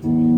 Let's